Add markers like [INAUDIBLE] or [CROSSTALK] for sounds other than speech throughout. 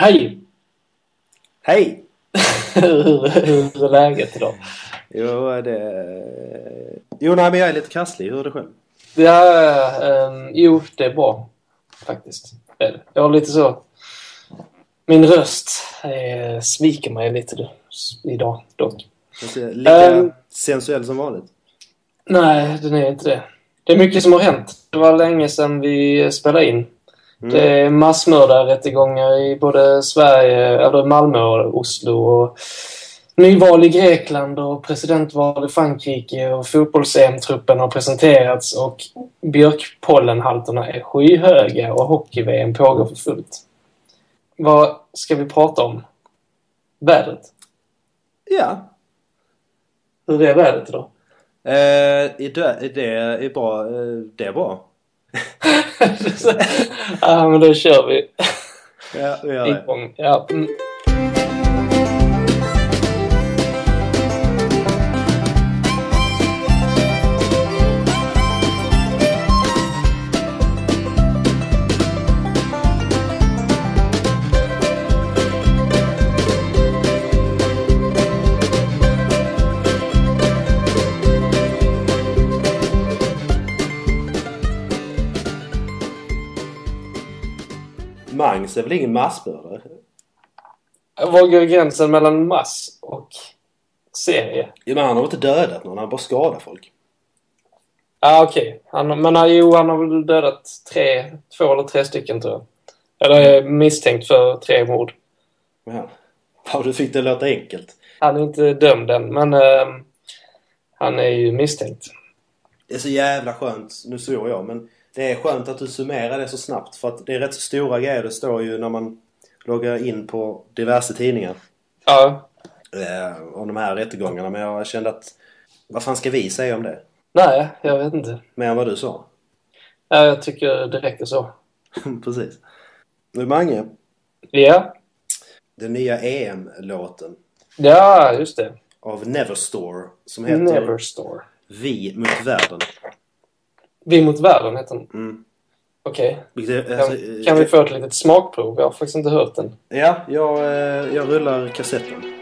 Hej! Hej! hur, [LAUGHS] hur är läget idag? Jo, det... Jo, nej, men jag är lite krasslig. Hur är det själv? Ja, um, jo, det är bra. Faktiskt. Jag har lite så... Min röst eh, sviker mig lite då, idag dock. Lika um, sensuell som vanligt? Nej, den är inte det. Det är mycket som har hänt. Det var länge sedan vi spelade in. Mm. Det är massmördarrättegångar i både Sverige, eller Malmö och Oslo. Och nyval i Grekland och presidentval i Frankrike och fotbolls-EM-truppen har presenterats och björkpollenhalterna är skyhöga och hockey-VM pågår för fullt. Vad ska vi prata om? Vädret? Ja. Hur är vädret idag? Eh, det, det är bra. Eh, det är bra. [LAUGHS] ja, men då kör vi. Ja, vi gör det. Ja. Mm. Är väl ingen massmördare? Var går gränsen mellan mass och serie? Ja, men han har inte dödat någon, han har bara skadat folk. Ja, ah, okej. Okay. men jo, han har väl dödat tre, två eller tre stycken tror jag. Eller är misstänkt för tre mord. Ja. Ja, du fick det låta enkelt. Han är inte dömd än, men uh, han är ju misstänkt. Det är så jävla skönt. Nu svor jag, men det är skönt att du summerar det så snabbt för att det är rätt så stora grejer. Det står ju när man loggar in på diverse tidningar. Ja. Eh, om de här rättegångarna. Men jag kände att vad fan ska vi säga om det? Nej, jag vet inte. Mer än vad du sa? Ja, jag tycker det räcker så. [LAUGHS] Precis. Nu Mange. Ja? Den nya EM-låten. Ja, just det. Av Neverstore. Som heter Neverstore. Vi mot världen. Vi mot världen heter den. Mm. Okej. Okay. Kan, alltså, kan vi få ett litet smakprov? Jag har faktiskt inte hört den. Ja, jag, eh, jag rullar kassetten.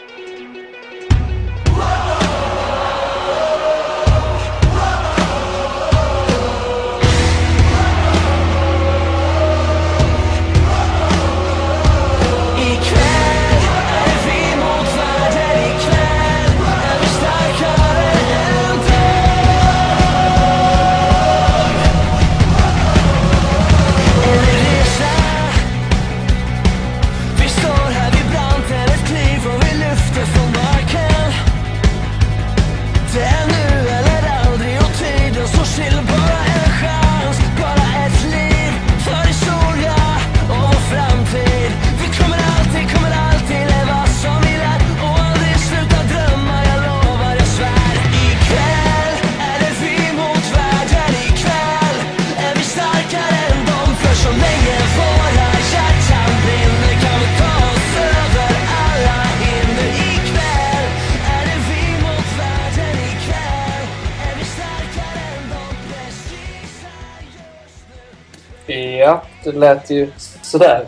Det lät ju sådär.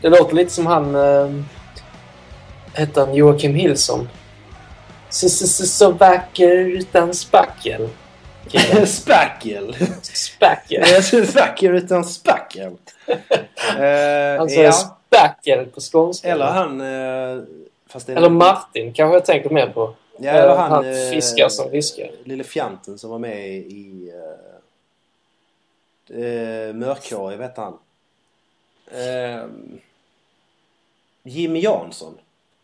Det låter lite som han... Eh, hette han Joakim Hillson? Så, så, så, så vacker utan spackel. [LAUGHS] spackel? Spackel. [LAUGHS] vacker utan spackel. [LAUGHS] uh, sa ja. spackel på skånska. Eller han... Uh, eller Martin kanske jag tänker mer på. Ja, eller han, han fiskar som viskar. Lille fjanten som var med i... Uh, uh, Mörkhårig, vet han. Eh, Jimmy Jansson.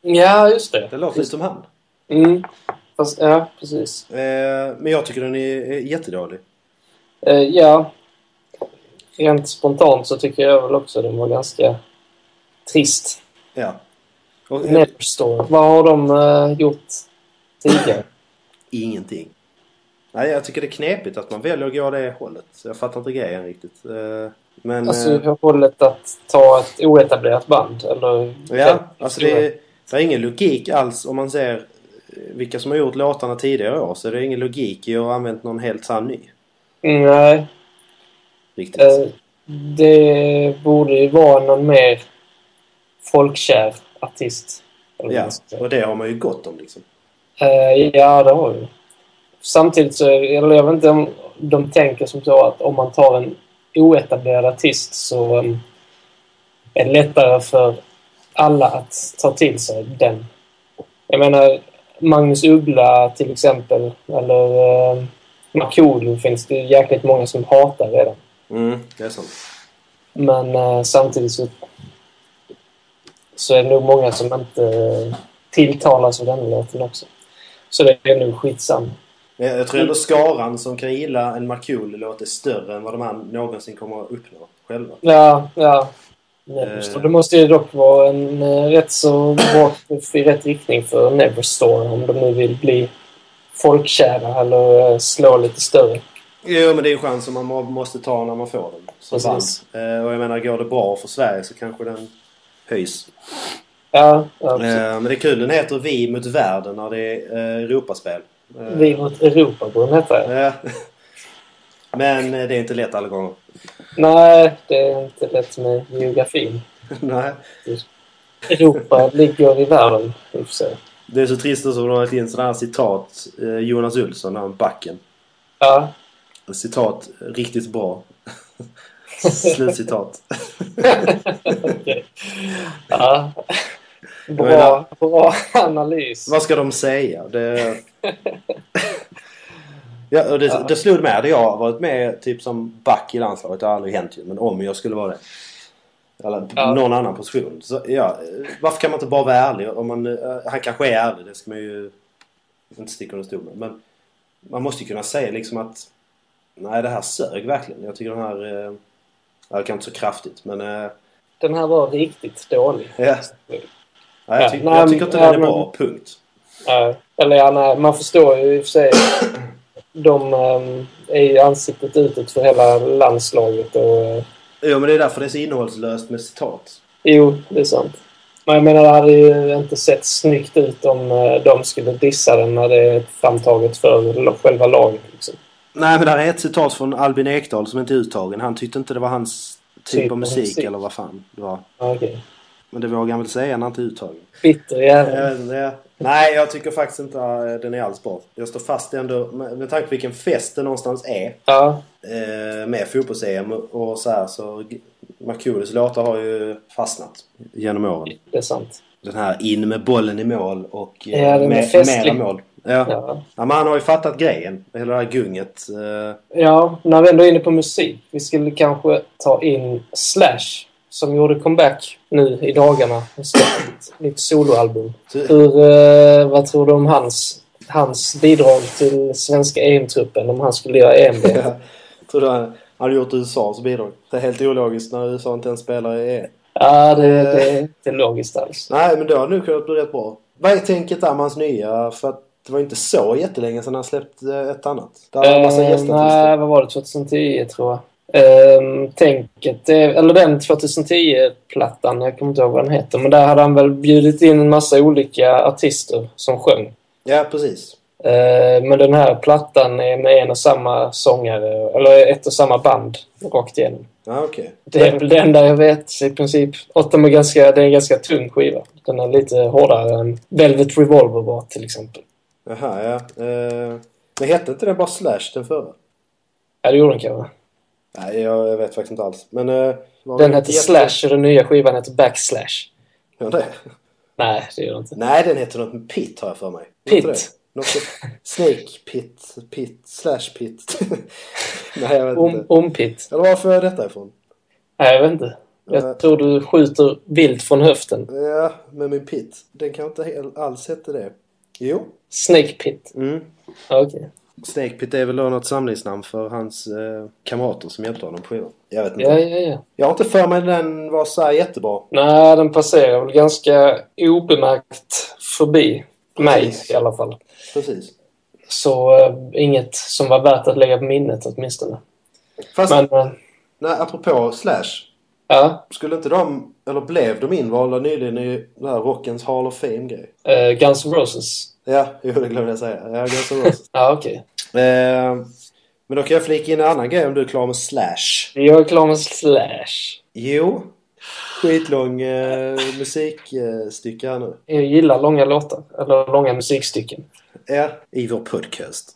Ja, just det. Det låter lite som han. Mm. Fast, ja, precis. Eh, men jag tycker den är jättedålig. Eh, ja. Rent spontant så tycker jag väl också den var ganska trist. Ja. Och, Neverstore. Vad har de uh, gjort tidigare? [CLEARS THROAT] Ingenting. Nej, jag tycker det är knepigt att man väljer att gå det hållet. Jag fattar inte grejen riktigt. Uh, men, alltså eh, hållet att ta ett oetablerat band? Eller ja, alltså det är, det är ingen logik alls om man ser eh, vilka som har gjort låtarna tidigare år. Så det är ingen logik i att ha använt någon helt sann ny. Nej. Riktigt. Eh, det borde ju vara någon mer folkkär artist. Ja, och det har man ju gott om liksom. Eh, ja, det har vi. Samtidigt så, eller jag vet inte om de tänker som så att om man tar en oetablerad artist så um, är det lättare för alla att ta till sig den. Jag menar, Magnus Uggla till exempel, eller uh, Markoolio finns det jäkligt många som hatar redan. Mm, det är sant. Men eh, samtidigt så, så är det nog många som inte uh, tilltalas av den låten också. Så det är nog skitsamma. Men jag tror ändå skaran som kan gilla en Markoolio-låt är större än vad de här någonsin kommer att uppnå själva. Ja, ja. Neverstore. Eh. Det måste ju dock vara en eh, rätt så bra i rätt riktning för Neverstore om de nu vill bli folkkära eller eh, slå lite större. Jo, men det är en chans som man må- måste ta när man får den. Som. Precis. Och jag menar, går det bra för Sverige så kanske den höjs. Ja, ja men det är kul. Den heter Vi mot världen när det är Europaspel. Eh, Vi mot Europa borde den heta. Ja. Men eh, det är inte lätt alla gånger. Nej, det är inte lätt med geografin. Nej. Europa [LAUGHS] ligger i världen, i och för sig. Det är så trist också att de har lagt in sådana här citat. Eh, Jonas Olsson, han backen. Ja, Citat riktigt bra. [LAUGHS] Slutcitat. okej. Ja. Bra, bra analys. Vad ska de säga? Det... [LAUGHS] Ja, och det, Ja. det slog mig. Hade jag varit med typ som back i landslaget, det har aldrig hänt ju. Men om jag skulle vara det. Eller Ja. någon annan position. Så, ja, varför kan man inte bara vara ärlig? Om man, eh, han kanske är ärlig, det ska man ju inte sticka under stol med. Men man måste ju kunna säga liksom att Nej, det här sög verkligen. Jag tycker den här... Eh, kanske inte så kraftigt, men... Eh, Den här var riktigt dålig. ja. Ja, jag, Ja, tyck, nej, jag tycker inte ja, den är men- bra, punkt. Eller ja, nej, man förstår ju i och för sig. De um, är ju ansiktet utåt för hela landslaget. Och, eh, Jo, men det är därför det är så innehållslöst med citat. jo, det är sant. Men jag menar, det hade ju inte sett snyggt ut om eh, de skulle dissa den när det är framtaget för själva laget. Liksom. Nej, men det här är ett citat från Albin Ekdal som inte är uttagen. Han tyckte inte det var hans typ, Typ av musik, musik. eller vad fan det var. Ja, Okej. Men det vågar han väl säga när han inte är uttagen. Bitter jävel. Nej, jag tycker faktiskt inte att den är alls bra. Jag står fast ändå, med, med tanke på vilken fest det någonstans är. Ja, Eh, med fotbolls-EM och, så här så... Markoolios låtar har ju fastnat genom åren. det är sant. Den här in med bollen i mål och eh, Ja, är med, mera mål. Ja. Ja. ja, men han har ju fattat grejen. Hela det här gunget. Eh, ja, när vi ändå är inne på musik. Vi skulle kanske ta in Slash som gjorde comeback nu i dagarna. och släppte ett nytt soloalbum. Hur, eh, vad tror du om hans, hans bidrag till svenska EM-truppen om han skulle göra EM? [LAUGHS] Ja. Tror du han hade gjort USAs bidrag? Det är helt ologiskt när USA inte ens spelar i EM. ja, det, det är inte logiskt alls. Nej, men det har nu kunnat bli rätt bra. Vad är tänket där med hans nya? För att det var inte så jättelänge sedan han släppte ett annat. Där var en massa Eh, gästartister. nej, vad var det? 2010 tror jag. Ehm, tänket, eller den 2010-plattan, jag kommer inte ihåg vad den heter, men där hade han väl bjudit in en massa olika artister som sjöng. Ja, precis. Eh, men den här plattan är med en och samma sångare, eller ett och samma band rakt igenom. Ja, okej. Det är väl det enda jag vet i princip. Och de är ganska, det är en ganska tung skiva. Den är lite hårdare än Velvet Revolver var till exempel. Jaha, ja. Eh, men hette inte det bara Slash den förra? Ja, det gjorde den kanske. Nej, jag, jag vet faktiskt inte alls. Men... Eh, Den jätte- Slash och den nya skivan heter Backslash. Ja, det. Nej, det gör den inte. Nej, den heter något med Pit har jag för mig. Pit? Något Snake Pit, Pit, Slash Pit. [LAUGHS] Nej, jag vet Om, inte. ompit. Eller var får jag detta ifrån? Nej, jag vet inte. Jag Nej. tror du skjuter vilt från höften. Ja, med min Pit. Den kan inte alls hette det. Jo. Snake Pit. Mm. Okej. Snake Pit är väl då något samlingsnamn för hans eh, kamrater som hjälpte honom på skivan. Jag vet inte. Ja, ja, ja. Jag har inte för mig den var så här jättebra. Nej, den passerar väl ganska obemärkt förbi mig Precis. i alla fall. Precis. Så eh, inget som var värt att lägga på minnet åtminstone. Fast, Men, eh, nej, apropå Slash. ja. Skulle inte de, eller blev de invalda nyligen i den här Rockens Hall of Fame-grej? eh, Guns N' Roses. Ja, jo det glömde jag säga. Ja, Guns. [LAUGHS] Ja, okej. eh, men då kan jag flika in en annan grej om du är klar med Slash. Jag är klar med Slash. Jo, skitlång eh, musikstycke här nu. Jag gillar långa låtar. Eller långa musikstycken. Ja, i vår podcast.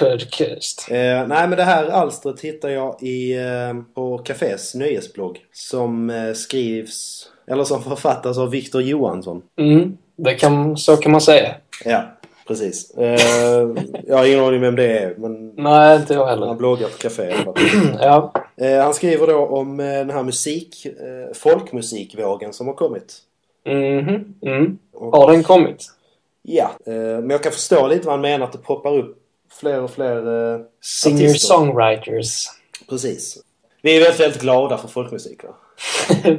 Podcast. Eh, nej men det här alstret hittar jag i, eh, på Cafés nyhetsblogg. Som eh, skrivs, eller som författas av Viktor Johansson. Mm, det kan, så kan man säga. Ja, precis. Eh, jag har ingen aning vem det är men Nej, inte jag han heller. bloggar på Café. [CLEARS THROAT] Ja. Eh, han skriver då om eh, den här musik, folkmusikvågen som har kommit. Mhm. Mm. Och, Har den kommit? Ja, men jag kan förstå lite vad han menar att det poppar upp fler och fler. Singer-songwriters. Precis. Vi är väldigt, väldigt glada för folkmusik va? [LAUGHS]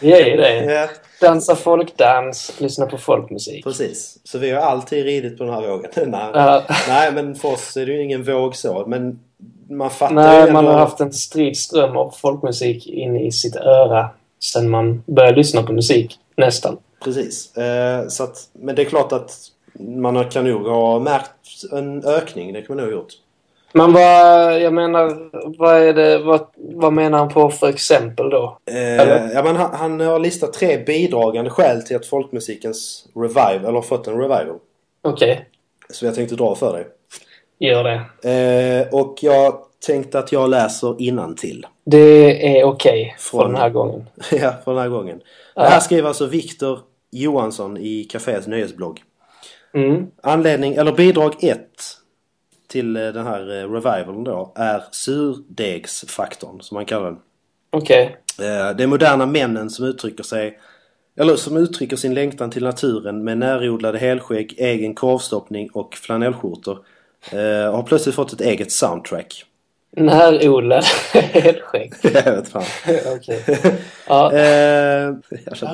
Vi är ju det. Dansa folkdans, lyssna på folkmusik. precis. Så vi har alltid ridit på den här vågen. [LAUGHS] Nej, Ja. Nej men för oss är det ju ingen våg så. Men man fattar ju Nej, ändå... man har haft en strid ström av folkmusik in i sitt öra sen man började lyssna på musik. Nästan. Precis. Eh, så att, men det är klart att man kan nog ha märkt en ökning. Det kan man nog ha gjort. Men vad, jag menar, vad är det, vad, vad menar han på för exempel då? Eh, ja, men han, han har listat tre bidragande skäl till att folkmusikens revive, eller har fått en revival. Okej, Så jag tänkte dra för dig. gör det. Eh, och jag tänkte att jag läser till. Det är okej för Från- den här gången. [LAUGHS] ja, för den här gången. Ja. Det här skriver alltså Viktor Johansson i Cafés nyhetsblogg. Mm. Anledning, eller bidrag 1 till eh, den här eh, revivalen då är surdegsfaktorn som man kallar den. Okej. Eh, Det är moderna männen som uttrycker sig eller som uttrycker sin längtan till naturen med närodlade helskägg, egen korvstoppning och flanellskjortor. Har plötsligt fått ett eget soundtrack. Närodlad [LAUGHS] helskägg. [LAUGHS] Jag vet fan. [LAUGHS] Okej. Ja, Eh,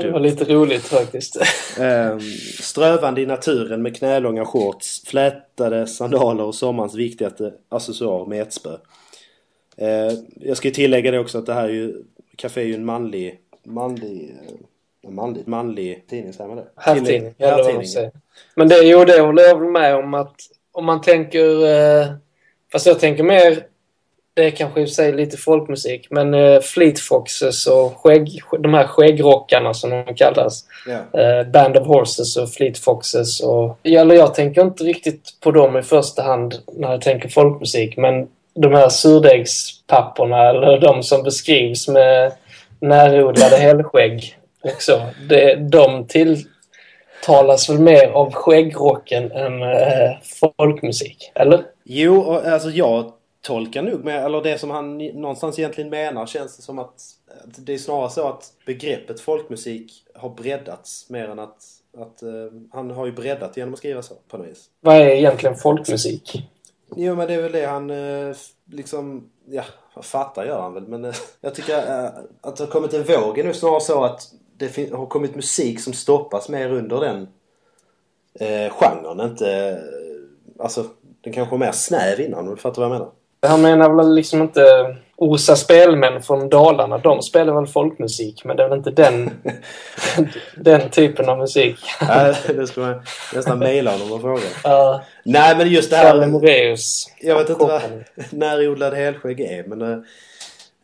det var lite roligt faktiskt. Eh, strövande i naturen med knälånga shorts, flätade sandaler och sommarens viktigaste accessoar med ett spö. Eh, jag ska ju tillägga det också att det här är ju, Café är ju en manlig, manlig, eh, manlig, manlig tidning, säger man det? Herrtidning, eller vad man herrtidning. säger. Men det, jo, det håller jag väl med om att om man tänker... Eh, fast jag tänker mer... Det är kanske i sig lite folkmusik, men eh, Fleet Foxes och skägg, de här skäggrockarna som de kallas. Ja. Eh, Band of Horses och Fleet Foxes och... Eller jag tänker inte riktigt på dem i första hand när jag tänker folkmusik, men de här surdegspapporna eller de som beskrivs med närodlade [LAUGHS] hällskägg också. Det, de tilltalas väl mer av skäggrocken än eh, folkmusik, eller? Jo, alltså jag tolkar nog med, eller det som han någonstans egentligen menar känns det som att, det är snarare så att begreppet folkmusik har breddats mer än att, att eh, han har ju breddat genom att skriva så på något vis. Vad är egentligen folkmusik? Jo men det är väl det han f- liksom, ja, fattar gör han väl men eh, jag tycker att det har kommit en våg är nog snarare så att det har kommit musik som stoppas mer under den eh, genren, inte, alltså den kanske var mer snäv innan om du fattar vad jag menar. Han menar väl liksom inte Orsa spelmän från Dalarna. De spelar väl folkmusik, men det är väl inte den, [LAUGHS] den typen av musik. Nej, det skulle man nästan mejla honom och fråga. Uh, Nej men just det Kalle här, Moraeus. jag vet inte vad [LAUGHS] närodlad helskägg är men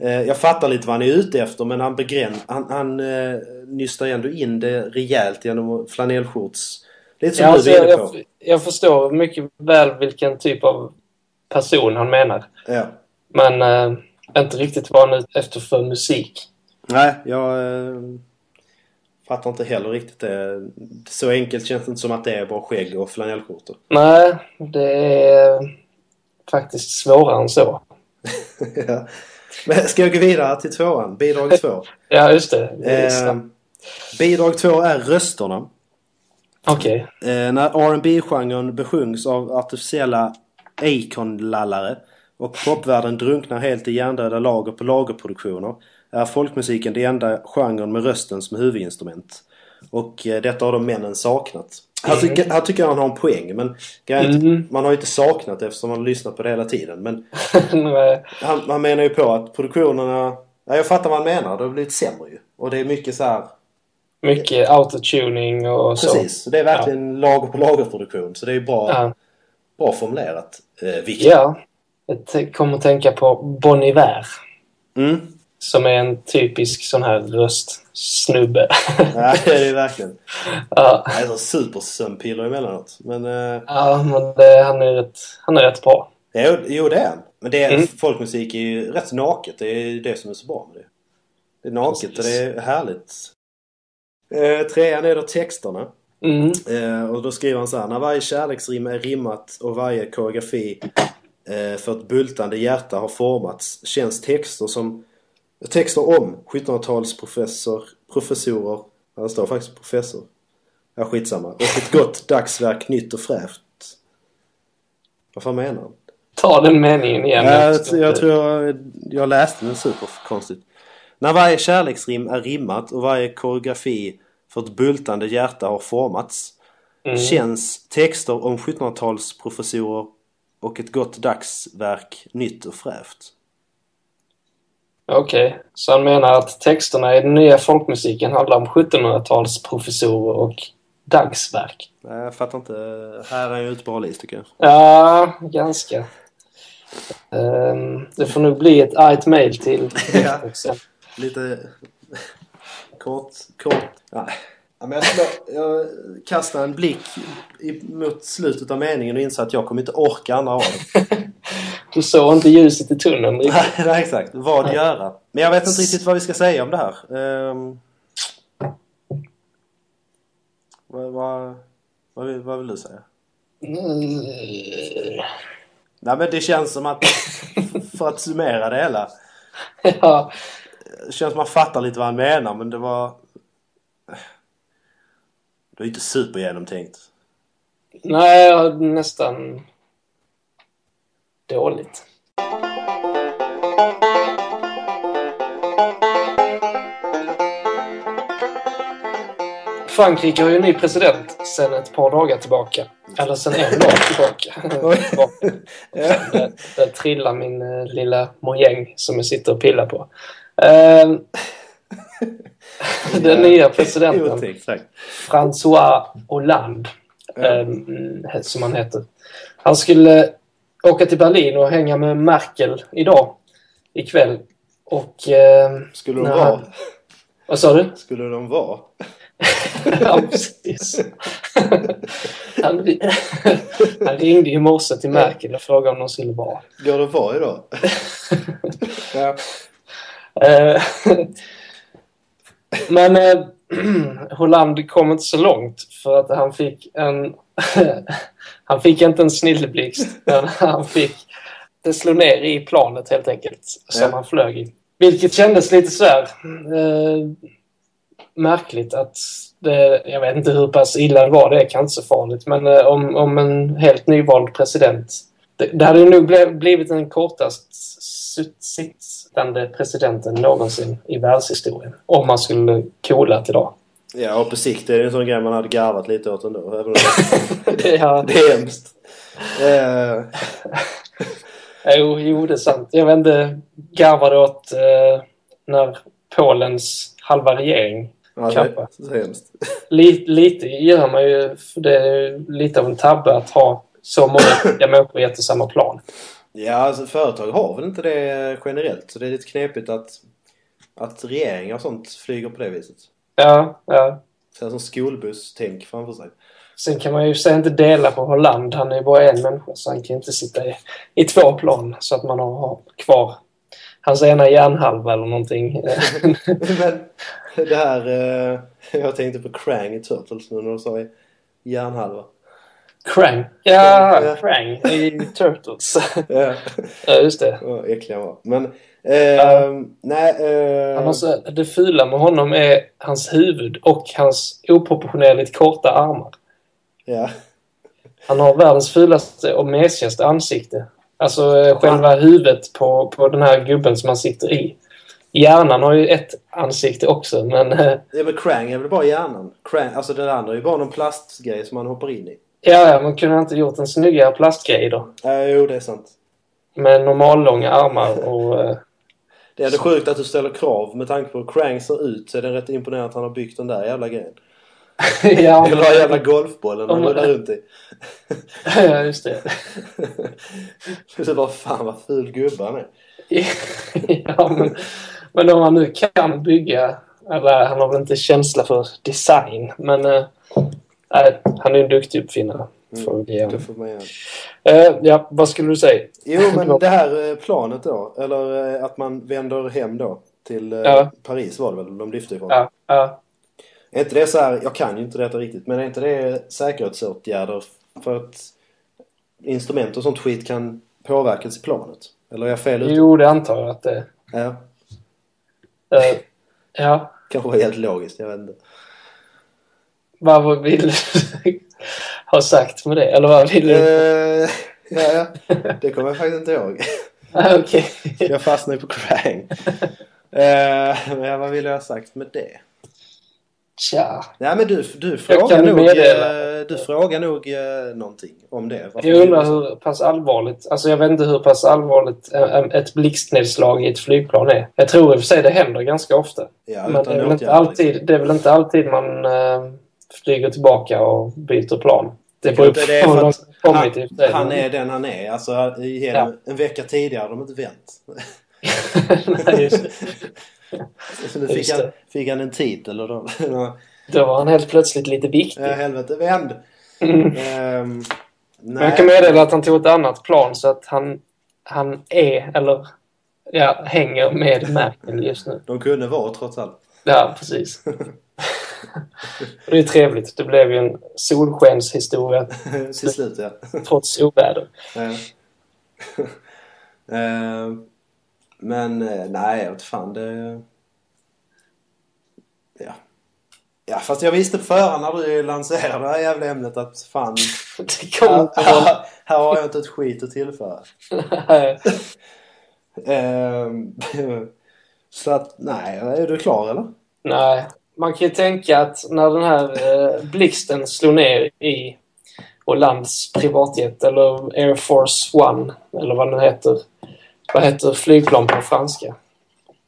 eh, jag fattar lite vad han är ute efter men han begräns, han, han eh, nystar ändå in det rejält genom flanellskjorts. Lite som Ja, du alltså, är inne på. jag, jag förstår mycket väl vilken typ av person han menar. Ja. Men uh, inte riktigt vad han är efter för musik. Nej, jag eh, fattar inte heller riktigt det. Så enkelt känns det inte som att det är bara skägg och flanellskjortor. Nej, det är faktiskt svårare än så. [LAUGHS] ja. Men ska jag gå vidare till tvåan? Bidrag två. [LAUGHS] Ja, just det. Eh, bidrag två är rösterna. Okej. Eh, när rb genren besjungs av artificiella Acon-lallare och popvärlden drunknar helt i hjärndöda lager på lagerproduktioner är folkmusiken det enda genren med rösten som huvudinstrument. Och eh, detta har de männen saknat. Här tycker, här tycker jag han har en poäng men Mm. man har ju inte saknat det eftersom man har lyssnat på det hela tiden. Men [LAUGHS] han, han menar ju på att produktionerna... Ja, jag fattar vad han menar. Det har blivit sämre ju. Och det är mycket så här... Mycket autotuning och så. Precis. Så det är verkligen lager på lagerproduktion. Så det är ju bra, Ja. Bra formulerat. Eh, Viktor. ja. Jag kommer att tänka på Bon Iver. Mm. som är en typisk sån här röstsnubbe. [LAUGHS] Ja, det är det verkligen. ja, är så supersömnpiller emellanåt. Men... Eh, ja, men det, han, är rätt, han är rätt bra. jo, jo, det är han. Men det är, Mm. folkmusik är ju rätt naket. Det är det som är så bra med det. Det är naket och det är härligt. Eh, trean är då texterna. Mm. Eh, och då skriver han så här. När varje kärleksrim är rimmat och varje koreografi eh, för ett bultande hjärta har formats känns texter som texter om 1700-tals professor, professorer. Ja, det står faktiskt professor. Ja, skitsamma. Och ett gott dagsverk nytt och fräscht. Vad fan menar han? Ta den meningen igen. Ja, jag, jag tror jag, jag läste den superkonstigt. När varje kärleksrim är rimmat och varje koreografi för ett bultande hjärta har formats Mm. känns texter om 1700-tals professorer och ett gott dagsverk nytt och fräscht. Okej, så han menar att texterna i den nya folkmusiken handlar om 1700-tals professorer och dagsverk. Nej, Jag fattar inte. Här är jag ute på is tycker jag. Ja, ganska. Ehm, det får nog bli ett argt mail till [LAUGHS] Ja. Lite kort, kort. Ja. Ja, men jag, slår, jag kastar en blick i- mot slutet av meningen och inser att jag kommer inte orka andra raden. [LAUGHS] Du såg inte ljuset i tunneln riktigt. Nej, exakt. Vad Nej. göra? Men jag vet inte riktigt vad vi ska säga om det här. Ehm, vad, vad, vad, vill, vad vill du säga? Mm. Nej men det känns som att, [LAUGHS] för att summera det hela. Ja, Det känns som man fattar lite vad han menar men det var... Det var inte supergenomtänkt. nej, nästan dåligt. Frankrike har ju en ny president sedan ett par dagar tillbaka. Eller sedan en dag tillbaka. Där, [LAUGHS] där trillar min eh, lilla mojäng som jag sitter och pillar på. Eh, [LAUGHS] den nya presidenten, Otäckt sagt. François Hollande, eh, som han heter. Han skulle åka till Berlin och hänga med Merkel idag, ikväll. Och... Eh, Skulle de vara? vad sa du? Skulle de vara? [LAUGHS] ja, precis. [LAUGHS] han, han ringde i morse till Merkel och frågade om de skulle vara. Går det att vara idag? ja. Eh, [LAUGHS] Men eh, [CLEARS THROAT] Holland kom inte så långt för att han fick en... [LAUGHS] han fick inte en snilleblixt, [LAUGHS] men han fick... Det slog ner i planet helt enkelt, som Ja. han flög i. Vilket kändes lite så här, eh, märkligt att det, jag vet inte hur pass illa det var, det är kanske inte så farligt, men eh, om, om en helt nyvald president det, det hade nog blivit den kortast sit- sittande presidenten någonsin i världshistorien. Om man skulle coolat idag. ja, och på sikt är det en sån grej man hade garvat lite åt ändå. Även om [LAUGHS] det, ja, det är hemskt. Eh, [LAUGHS] jo, jo, det är sant. Jag inte, garvade åt eh, när Polens halva regering ja, det Kappa. är så hemskt. [LAUGHS] Lite, lite gör man ju, för det är lite av en tabbe att ha så många [COUGHS] människor i ett och samma plan. Ja, alltså företag har väl inte det generellt. Så det är lite knepigt att, att regeringar och sånt flyger på det viset. Ja, ja. Här som skolbuss-tänk framför sig. Sen kan man ju säga inte dela på Holland. Han är ju bara en människa så han kan inte sitta i, i två plan så att man har, har kvar hans ena hjärnhalva eller någonting. [LAUGHS] Men det här... Eh, jag tänkte på Krang i Turtles nu när du sa hjärnhalva. Krang. Ja, Ja. Krang i Turtles. Ja, [LAUGHS] ja, just det. vad äcklig han var. Men... Eh, Ja. Nej... Eh, Han har så, det fula med honom är hans huvud och hans oproportionerligt korta armar. Ja. Han har världens fulaste och mesigaste ansikte. Alltså eh, själva huvudet på, på den här gubben som han sitter i. Hjärnan har ju ett ansikte också, men eh, ja, men Krang är väl bara hjärnan? Krang, alltså den andra är ju bara någon plastgrej som man hoppar in i. ja, man kunde inte gjort en snyggare plastgrej då. Ja, jo, det är sant. Med normallånga armar [LAUGHS] och... eh, Det är ändå sjukt att du ställer krav med tanke på hur Krang ser ut så är det rätt imponerande att han har byggt den där jävla grejen. [LAUGHS] ja, Eller den jävla golfbollen han rullar runt i. ja, just det. [LAUGHS] Så bara fan vad ful gubbe han är. ja, men Men om han nu kan bygga, eller han har väl inte känsla för design, men äh, han är en duktig uppfinnare. Mm, det får man göra. Uh, ja, vad skulle du säga? Jo, men det här eh, planet då, eller att man vänder hem då till ja. Paris var det väl de lyfte ifrån? Ja, ja. Är inte det så här, jag kan ju inte detta riktigt, men är inte det säkerhetsåtgärder för att instrument och sånt skit kan påverkas i planet? Eller är jag fel ute? Jo, det antar jag att det är. Ja. Uh, ja. Kanske var helt logiskt, jag vet inte. Vad vill du [LAUGHS] ha sagt med det? Eller vad vill du? Uh, ja, ja, det kommer jag faktiskt inte ihåg. [LAUGHS] Ah. Okay. jag fastnade på Krang. Uh, men vad vill jag ha sagt med det? Tja. Ja men du, du frågar nog, eh, du frågar nog någonting om det. Varför jag undrar hur pass allvarligt, alltså jag vet inte hur pass allvarligt ett blixtnedslag i ett flygplan är. Jag tror i och för sig det händer ganska ofta. Ja, men det är, inte alltid, det är väl inte alltid man flyger tillbaka och byter plan. Det beror på det är för att han, han är den han är. Alltså i hela, ja. en vecka tidigare har de inte vänt. [LAUGHS] Nej, just [LAUGHS] Så nu fick han, fick han en titel och då... [LAUGHS] då var han helt plötsligt lite viktig. Ja, helvete, vänd! Mm. Um, nej. Jag kan meddela att han tog ett annat plan så att han, han är, eller ja, hänger med Merkel just nu. De kunde vara trots allt. Ja, precis. Det är trevligt. Det blev ju en solskenshistoria. [LAUGHS] Till slut, ja. Trots oväder. Uh, [LAUGHS] men eh, nej, jag vet fan det... Ja. Ja, fast jag visste på förhand när du lanserade det här jävla ämnet att fan... [LAUGHS] det kommer här, här har jag inte ett skit att tillföra. um, så att, nej, är du klar eller? Nej. Man kan ju tänka att när den här eh, blixten slog ner i Hollands privatjet eller Air Force One eller vad den heter vad heter flygplan på franska?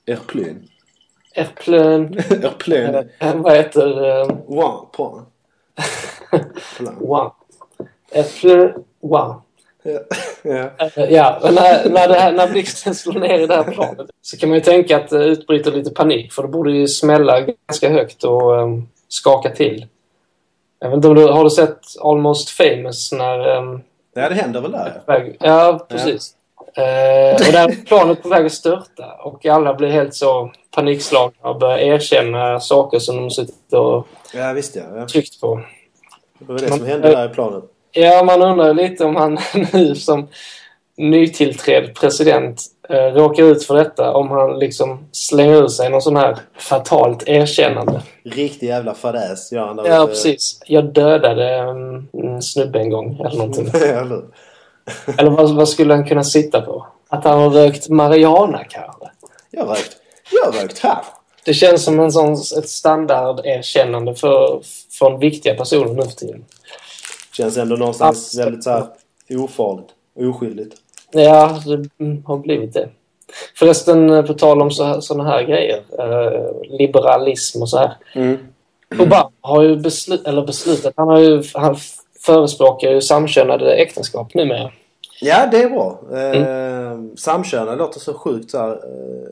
Airplane. Airplane. [LAUGHS] Airplane. Äh, vad heter... Uh... One. [LAUGHS] One. Airplane. One. Ja, ja. Uh, ja när, när, här, när blixten slår ner i det här planet så kan man ju tänka att det utbryter lite panik för det borde ju smälla ganska högt och um, skaka till. Jag vet inte om du har du sett Almost famous när... Um, ja, det händer väl där? Ja, precis. Eh, och där är planet på väg att störta och alla blir helt så panikslagna och börjar erkänna saker som de suttit och ja, visst, ja, ja. tryckt på. Det var det som hände där i planet. Ja, man undrar lite om han [LAUGHS] nu som nytillträdd president eh, råkar ut för detta. Om han liksom slänger ur sig någon sån här fatalt erkännande. Riktig jävla fadäs gör han Ja, precis. Jag dödade en snubbe en gång eller någonting. [LAUGHS] Eller vad, vad, skulle han kunna sitta på? Att han har rökt marijuana kanske? Jag har rökt, jag har rökt här. Det känns som en sån, ett standarderkännande för, från viktiga personer nu för tiden. Känns ändå någonstans Absolut. väldigt så här ofarligt. Oskyldigt. Ja, det har blivit det. Förresten, eh, på tal om sådana här grejer. Eh, liberalism och så här. Mm. Obama har ju beslut, eller beslutat, han har ju han förespråkar ju samkönade äktenskap numera. Ja, det är bra. Eh, mm. samkönade låter så sjukt så här, eh,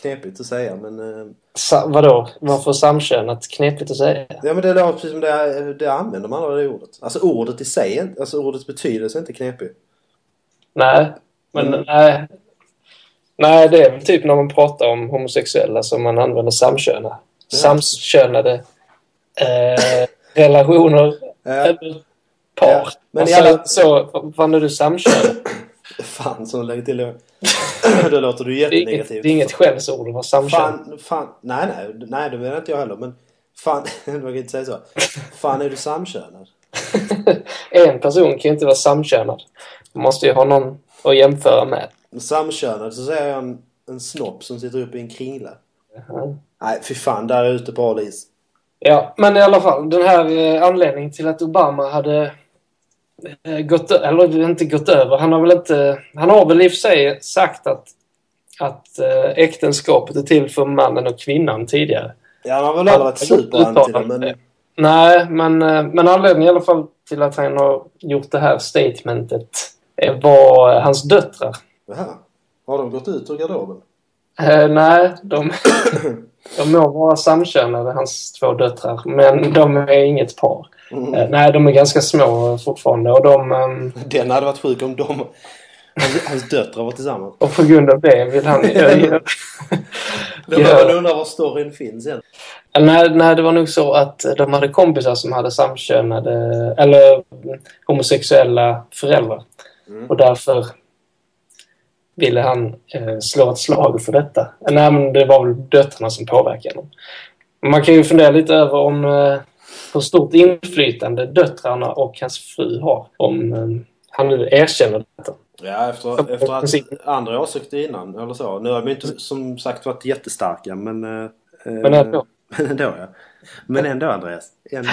knepigt att säga men... Eh, Sa vadå? Varför samkönat knepigt att säga? Ja men det låter precis som det, det använder man aldrig det ordet. Alltså ordet i sig, alltså ordets betydelse är inte knepig. Nej, men mm. nej. Nej, det är väl typ när man pratar om homosexuella som man använder samkönade. Ja. Samkönade eh, [LAUGHS] relationer. Ja par. Ja, men i alla... så, fan är du samkönad? [CLEARS THROAT] fan som lägger till det. [CLEARS THROAT] Då låter du jättenegativt. Det är inget skällsord att vara samkönad. Fan, fan, nej nej, nej det menar inte jag heller men fan, [LAUGHS] du kan inte säga så. Fan är du samkönad? [LAUGHS] en person kan ju inte vara samkönad. Man måste ju ha någon att jämföra med. Samkönad så säger jag en, en snopp som sitter uppe i en kringla. Mm. Nej, fy fan, där är ute på is. Ja, men i alla fall. Den här eh, anledningen till att Obama hade gått, eller inte gått över. Han har väl inte, han har väl i och för sig sagt att, att äh, äktenskapet är till för mannen och kvinnan tidigare. Ja, han har väl aldrig varit superanti men... Nej, men, eh, men anledningen i alla fall till att han har gjort det här statementet var hans döttrar. Jaha. Har de gått ut ur garderoben? Eh, nej, de, de må vara samkönade, hans två döttrar. Men de är inget par. Mm. Eh, nej, de är ganska små fortfarande. Och, de, ehm, Den hade varit sjuk om de, hans, hans döttrar var tillsammans. och på grund av det vill han göra... Då börjar man undra var storyn finns än. Nej, nej, det var nog så att de hade kompisar som hade samkönade eller homosexuella föräldrar. Mm. Och därför ville han eh, slå ett slag för detta. Nej, men det var väl döttrarna som påverkade honom. Man kan ju fundera lite över om eh, hur stort inflytande döttrarna och hans fru har. Om eh, han nu erkänner detta. Ja, efter, efter att andra åsikter innan eller så. Nu har de inte som sagt varit jättestarka men... eh, Men ändå. [LAUGHS] Men ändå ja. Men ändå Andreas. Ändå.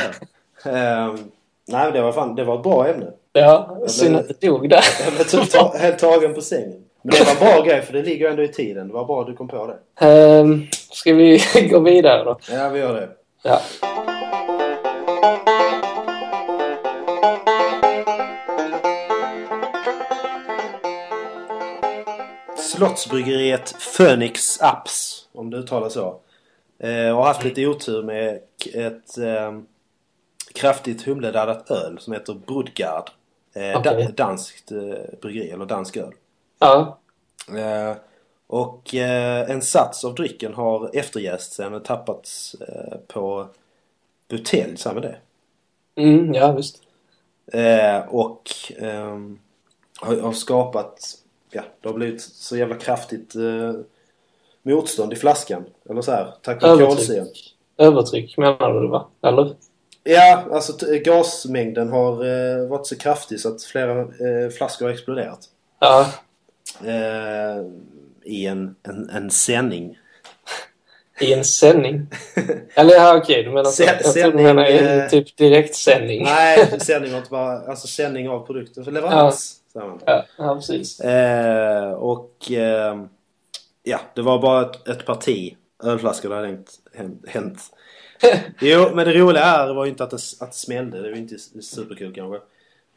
Ehm, nej det var fan, det var ett bra ämne. Ja, synd att det dog där. [LAUGHS] Jag blev typ ta, helt tagen på sängen. Men det var en bra grej för det ligger ändå i tiden. Det var bra att du kom på det. Ehm, ska vi [LAUGHS] gå vidare då? Ja, vi gör det. Ja. Slottsbryggeriet Phoenix Apps, om det uttalas så. Eh, har haft lite otur med ett eh, kraftigt humledaddat öl som heter Brudgard. Eh, Okej. da, danskt eh, bryggeri, eller dansk öl. Ja. Eh, och eh, en sats av drycken har efterjäst sen och tappats eh, på butelj, sa med det? Mm, ja, visst. Eh, och ehm, har, har skapat, ja, det har blivit så jävla kraftigt eh, motstånd i flaskan. Eller så här, tack vare Övertryck. kolsyran. Övertryck menar du va? Eller? Ja, alltså gasmängden har eh, varit så kraftig så att flera eh, flaskor har exploderat. Ja. Eh, I en, en, en sändning. I en sändning? Eller ja, okej. Du menar så. Jag tror du sändning, menar eh, typ direktsändning. Nej, sändning var inte bara, alltså sändning av produkten för leverans. man. Ja, ja, precis. Eh, och eh, ja, det var bara ett, ett parti ölflaskor det hade hänt. hänt, hänt. [LAUGHS] Jo, men det roliga här var ju inte att det, att det smällde. Det var ju inte superkul kanske.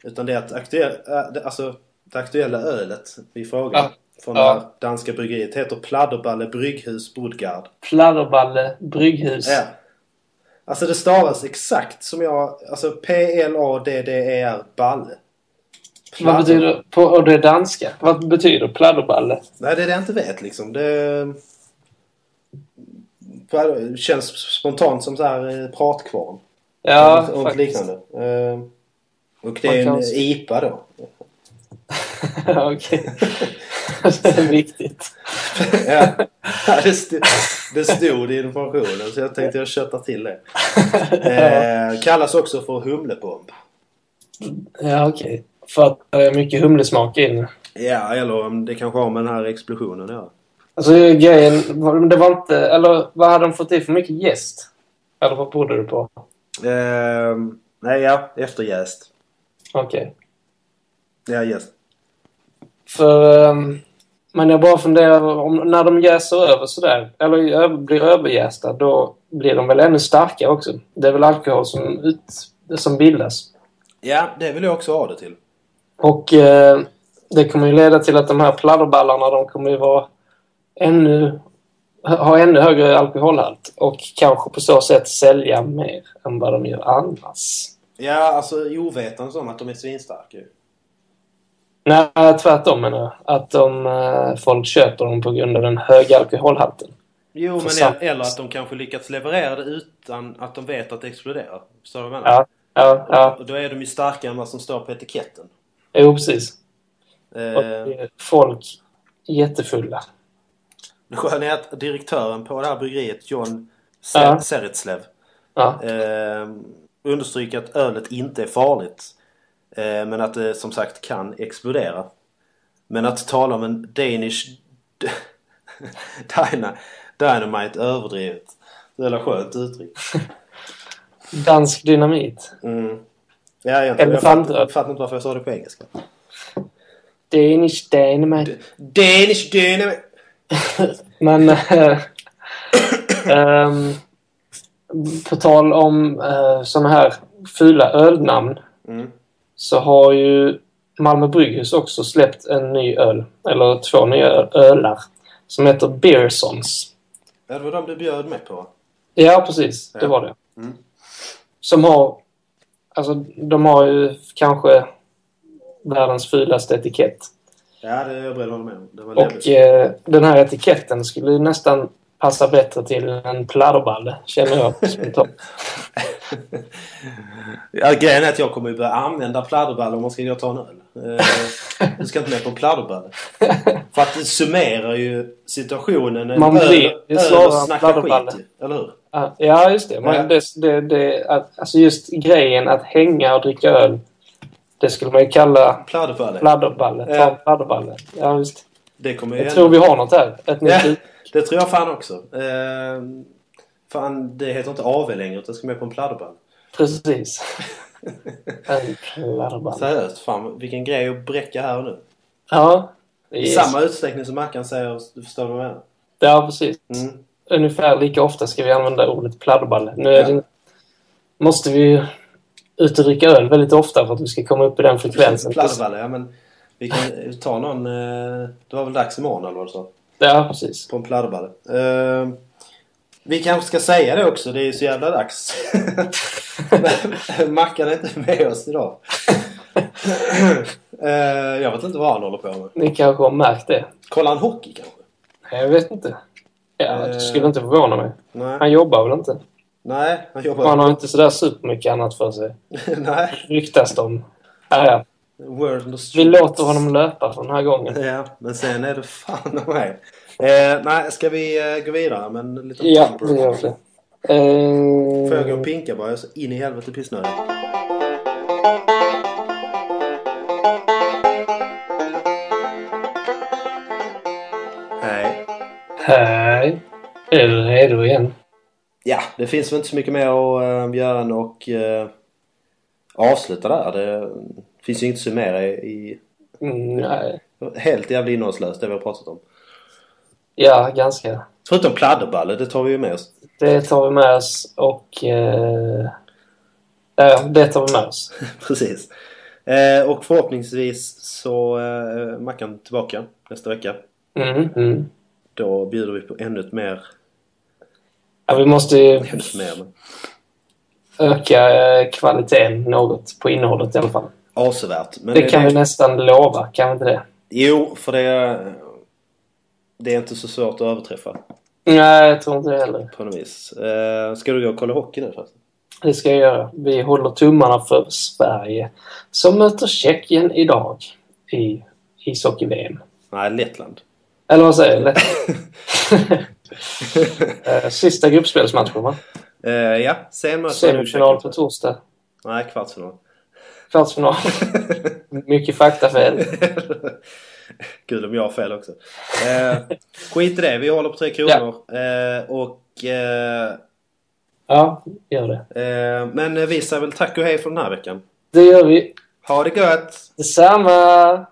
Utan det är att aktuell, det, alltså, det aktuella ölet i fråga Ja. från Ja. det danska bryggeriet heter Pladderballe Brygghus Bodgard. Pladderballe brygghus. Ja. Alltså det stavas exakt som jag... Alltså P-L-A-D-D-E-R Balle. Vad betyder på och det danska? Vad betyder pladderballe? Nej, det är det jag inte vet liksom. Det det känns spontant som så här eh, pratkvarn. Ja, och, och faktiskt. liknande. Eh, Och det är Man en IPA då. [LAUGHS] Okej. det är viktigt. [LAUGHS] ja. Det, stod, det stod i informationen så jag tänkte jag köttar till det. [LAUGHS] Eh, kallas också för humlebomb. Ja, okej. För att det är mycket humlesmak i den. Ja, eller om det kanske har med den här explosionen ja. Alltså grejen, det var inte... Eller vad hade de fått i för mycket jäst? Eller vad berodde det på? Eh, nej, ja. Efterjäst. Okej. Ja, jäst. För... ehm, men jag bara funderar om när de jäser över sådär, eller blir överjästa, då blir de väl ännu starkare också? Det är väl alkohol som, ut, som bildas. Ja, det vill jag också ha det till. Och eh, det kommer ju leda till att de här pladderballarna, de kommer ju vara ännu... Ha ännu högre alkoholhalt och kanske på så sätt sälja mer än vad de gör annars. Ja, alltså ovetande om att de är svinstarka ju. Nej, tvärtom menar jag. Att de, eh, folk köper dem på grund av den höga alkoholhalten. Jo, men sant. eller att de kanske lyckats leverera det utan att de vet att det exploderar. Förstår du vad jag menar? Ja, ja, ja. Och då är de ju starkare än vad som står på etiketten. Jo, precis. Eh, folk jättefulla. det sköna är att direktören på det här bryggeriet, John Ser-. Seretslev, Ja, eh, understryker att ölet inte är farligt. Eh, men att det som sagt kan explodera. Men att tala om en Danish [LAUGHS] dyna, Dynamite överdrivet. Det är ett skönt uttryck. [LAUGHS] dansk dynamit. Mm. Ja. Jag fattar, jag fattar inte varför jag sa det på engelska. Danish dynamite. Danish Dynamite! [LAUGHS] Men... äh, på tal om äh, såna här fula ölnamn Mm. så har ju Malmö Brygghus också släppt en ny öl. Eller två nya ölar. som heter Beersons. Ja, det var de du bjöd med på? Ja, precis. Det Ja. var det. Mm. Som har... Alltså, de har ju kanske världens fulaste etikett. Ja, det är jag beredd att hålla med om. Och eh, den här etiketten skulle ju nästan passa bättre till en pladderballe, känner jag spontant. [LAUGHS] Ja, grejen är att jag kommer ju börja använda pladderballe om man ska gå och ta en öl. Eh, du ska inte med på en pladderballe. För att det summerar ju situationen. En Man öl- blir öl snarare och snacka skit Eller hur? Ja, Ja, just det. Men Ja. det, det, det att, alltså just grejen att hänga och dricka öl, det skulle man ju kalla Pladderballe. pladderballe. Ja. pladderballe. Ja, visst. Det kommer Jag tror vi har något här. Ett Ja, det tror jag fan också. Eh, fan, det heter inte AV längre utan ska med på en pladderballe. Precis. [LAUGHS] En pladderballe. Seriöst, fan vilken grej att bräcka här nu. Ja. I Yes. samma utsträckning som Mackan säger, du förstår vad jag menar? Ja, precis. Mm. Ungefär lika ofta ska vi använda ordet pladderballe. Nu Ja. det, måste vi ut och dricka öl väldigt ofta för att vi ska komma upp i den frekvensen. Pladderballe, ja men vi kan ta någon, eh, det var väl dags imorgon eller vad du sa? Ja, precis. På en pladderballe. Eh, vi kanske ska säga det också, det är så jävla dags. [LAUGHS] Mackan är inte med oss idag. [LAUGHS] Eh, jag vet inte vad han håller på med. Ni kanske har märkt det. Kollar han hockey kanske? Jag vet inte. Ja, Eh. det skulle inte förvåna mig. Nej, Han jobbar väl inte? nej han jobbar... han har inte sådär supermycket annat för sig. [LAUGHS] nej, Ryktas det om. Ja, ja. Vi låter honom löpa för den här gången. Ja, men sen är det fan av mig. Eh, nej, ska vi eh, gå vidare med en liten Ja, det gör vi. Eh, Får jag gå och pinka bara? Jag är så in i helvete pissnödig. Är du redo igen? Ja, det finns väl inte så mycket mer att äh, göra än och äh, avsluta där. Det finns ju inget att summera i, i Mm, nej. helt jävla innehållslöst det vi har pratat om. Ja, ganska. Förutom pladderballe, det tar vi ju med oss. Det tar vi med oss och... Eh, ja, det tar vi med oss. [LAUGHS] Precis. Eh, och förhoppningsvis så eh, Mackan tillbaka nästa vecka. Mm, mm. Då bjuder vi på ännu ett mer... Ja, vi måste ju öka eh, kvaliteten något på innehållet i alla fall. avsevärt. Men Det kan vi nästan lova, kan vi inte det? Jo, för det... Det är inte så svårt att överträffa Nej, jag tror inte det heller. på något vis. Eh, ska du gå och kolla hockey nu förresten? Det ska jag göra. Vi håller tummarna för Sverige som möter Tjeckien idag i ishockey-VM. Nej, Lettland. Eller vad säger jag? [LAUGHS] [LAUGHS] Eh, Sista gruppspelsmatchen va? Eh, ja, sen möter Semifinal på torsdag. Nej, kvartsfinal. Kvartsfinal. [LAUGHS] Mycket faktafel. [LAUGHS] Kul om jag har fel också. Eh, skit i det, vi håller på Tre Kronor. Eh, och... Eh, Ja, gör det. men vi säger väl tack och hej för den här veckan. Det gör vi. Ha det gött! Detsamma!